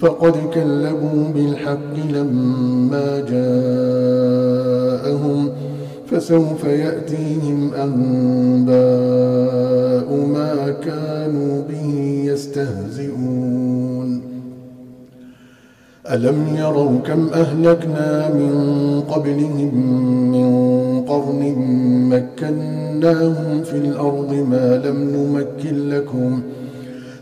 فقد كذبوا بالحق لما جاءهم فسوف يأتيهم أنباء ما كانوا به يستهزئون. ألم يروا كم أهلكنا من قبلهم من قرن مكناهم في الأرض ما لم نمكن لكم ۖ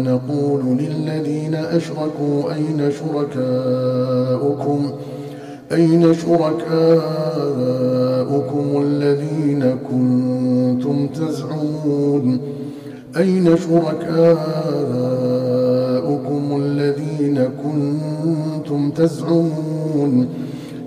نقول للذين أشركوا أين شركاؤكم؟ أين شركاؤكم الذين كنتم تزعمون؟ أين شركاؤكم الذين كنتم تزعمون؟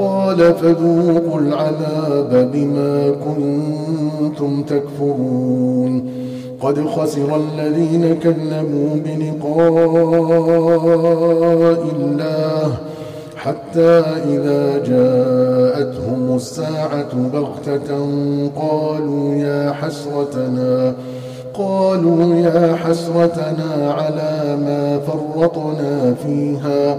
قال فذوقوا العذاب بما كنتم تكفرون قد خسر الذين كذبوا بلقاء الله حتى إذا جاءتهم الساعة بغتة قالوا يا حسرتنا قالوا يا حسرتنا على ما فرطنا فيها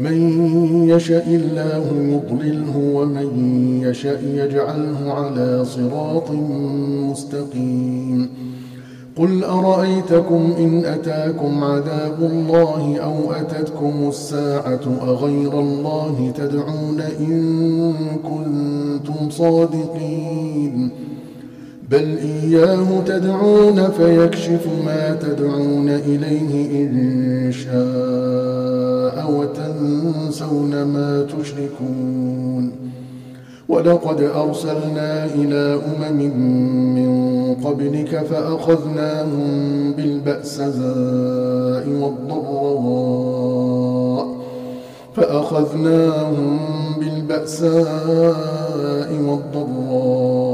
من يشاء الله يضلله ومن يشاء يجعله على صراط مستقيم. قل أرأيتكم إن أتاكم عذاب الله أو أتتكم الساعة أغير الله تدعون إن كنتم صادقين؟ بل إياه تدعون فيكشف ما تدعون إليه إن شاء وتنسون ما تشركون ولقد أرسلنا إلى أمم من قبلك فأخذناهم بالبأساء والضراء فأخذناهم بالبأساء والضراء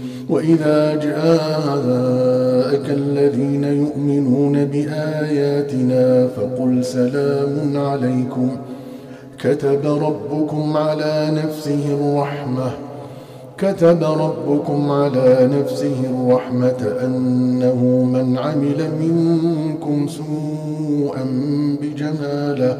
وإذا جاءك الذين يؤمنون بآياتنا فقل سلام عليكم. كتب ربكم على نفسه الرحمة. كتب ربكم على نفسه الرحمة أنه من عمل منكم سوءا بجهالة.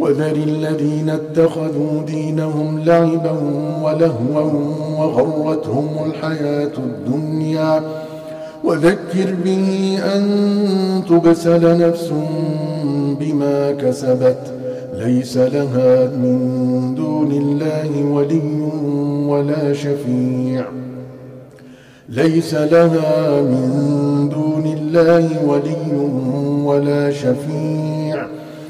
وذر الذين اتخذوا دينهم لعبا ولهوا وغرتهم الحياة الدنيا. وذكر به أن تبسل نفس بما كسبت ليس لها من دون الله ولي ولا شفيع. ليس لها من دون الله ولي ولا شفيع.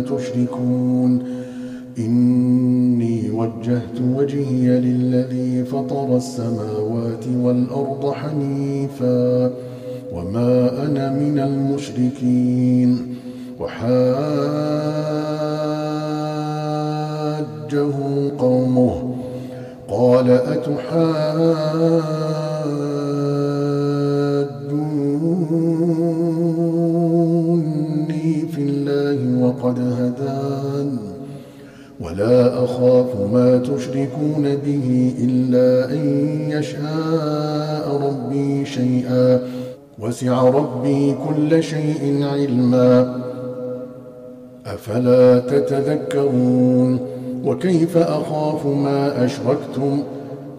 تشركون. إني وجهت وجهي للذي فطر السماوات والأرض حنيفا وما أنا من المشركين. وحاجه قومه. قال أتحاجوني وقد هدان. ولا أخاف ما تشركون به إلا أن يشاء ربي شيئا. وسع ربي كل شيء علما. أفلا تتذكرون؟ وكيف أخاف ما أشركتم؟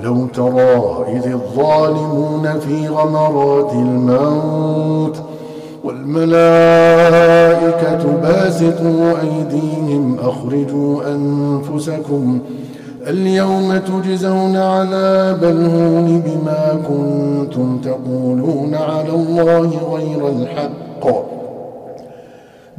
ولو ترى إذ الظالمون في غمرات الموت والملائكة باسطوا أيديهم أخرجوا أنفسكم اليوم تجزون عذاب الهون بما كنتم تقولون على الله غير الحق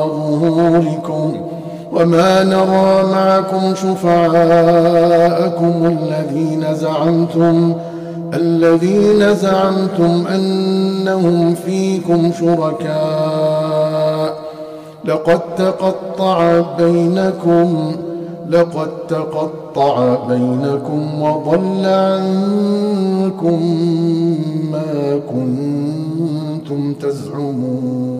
وراء ظهوركم وما نرى معكم شفعاءكم الذين زعمتم الذين زعمتم أنهم فيكم شركاء. لقد تقطع بينكم لقد تقطع بينكم وضل عنكم ما كنتم تزعمون.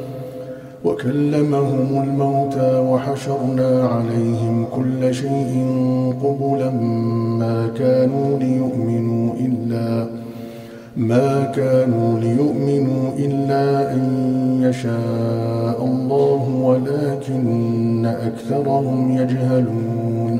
وكلمهم الموتى وحشرنا عليهم كل شيء قبلا ما كانوا ليؤمنوا إلا ما كانوا ليؤمنوا إلا أن يشاء الله ولكن أكثرهم يجهلون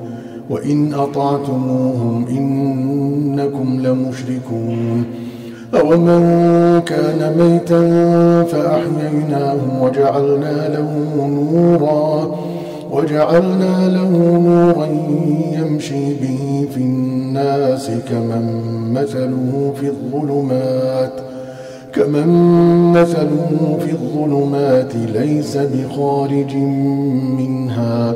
وإن أطعتموهم إنكم لمشركون. أومن كان ميتا فأحييناه وجعلنا له نورا وجعلنا له نورا يمشي به في الناس كمن مثله في الظلمات كمن مثله في الظلمات ليس بخارج منها.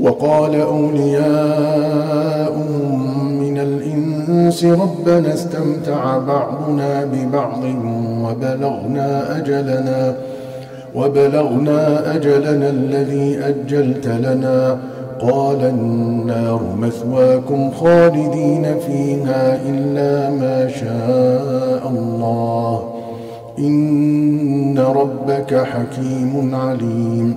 وقال أولياؤهم من الإنس ربنا استمتع بعضنا ببعض وبلغنا أجلنا وبلغنا أجلنا الذي أجلت لنا. قال النار مثواكم خالدين فيها إلا ما شاء الله. إن ربك حكيم عليم.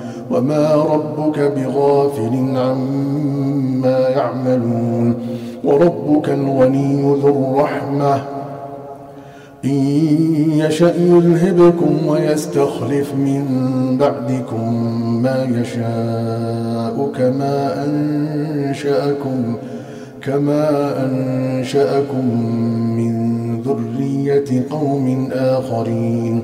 وما ربك بغافل عما يعملون وربك الغني ذو الرحمة. إن يشأ يذهبكم ويستخلف من بعدكم ما يشاء كما أنشأكم كما أنشأكم من ذرية قوم آخرين.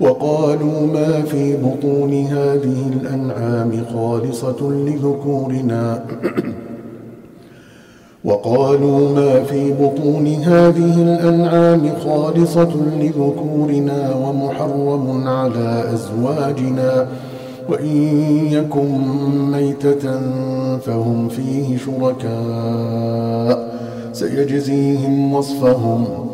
وقالوا ما في بطون هذه الأنعام خالصة لذكورنا. وقالوا ما في بطون هذه الأنعام خالصة لذكورنا ومحرم على أزواجنا. وإن يكن ميتة فهم فيه شركاء. سيجزيهم وصفهم.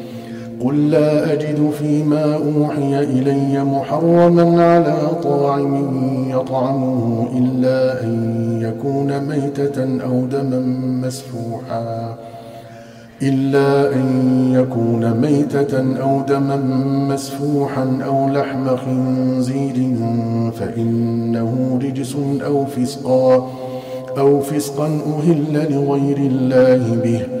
قل لا أجد فيما أوحي إلي محرما على طاعم يطعمه إلا أن يكون ميتة أو دما مسفوحا. إلا أن يكون ميتة أو دما مسفوحا أو لحم خنزير فإنه رجس أو فسقا أو فسقا أهل لغير الله به.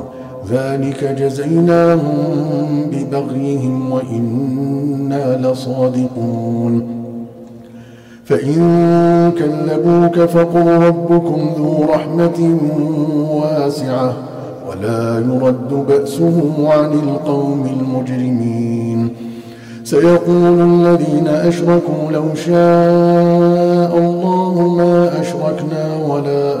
ذلك جزيناهم ببغيهم وإنا لصادقون. فإن كذبوك فقل ربكم ذو رحمة واسعة ولا يرد بأسه عن القوم المجرمين. سيقول الذين أشركوا لو شاء الله ما أشركنا ولا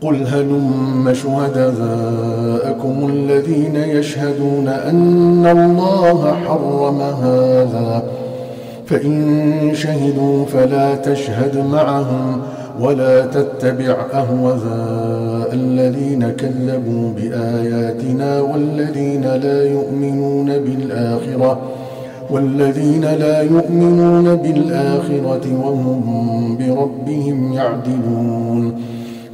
قل هلم شهداءكم الذين يشهدون أن الله حرم هذا. فإن شهدوا فلا تشهد معهم ولا تتبع أهواء الذين كذبوا بآياتنا والذين لا يؤمنون بالآخرة والذين لا يؤمنون بالآخرة وهم بربهم يعدلون.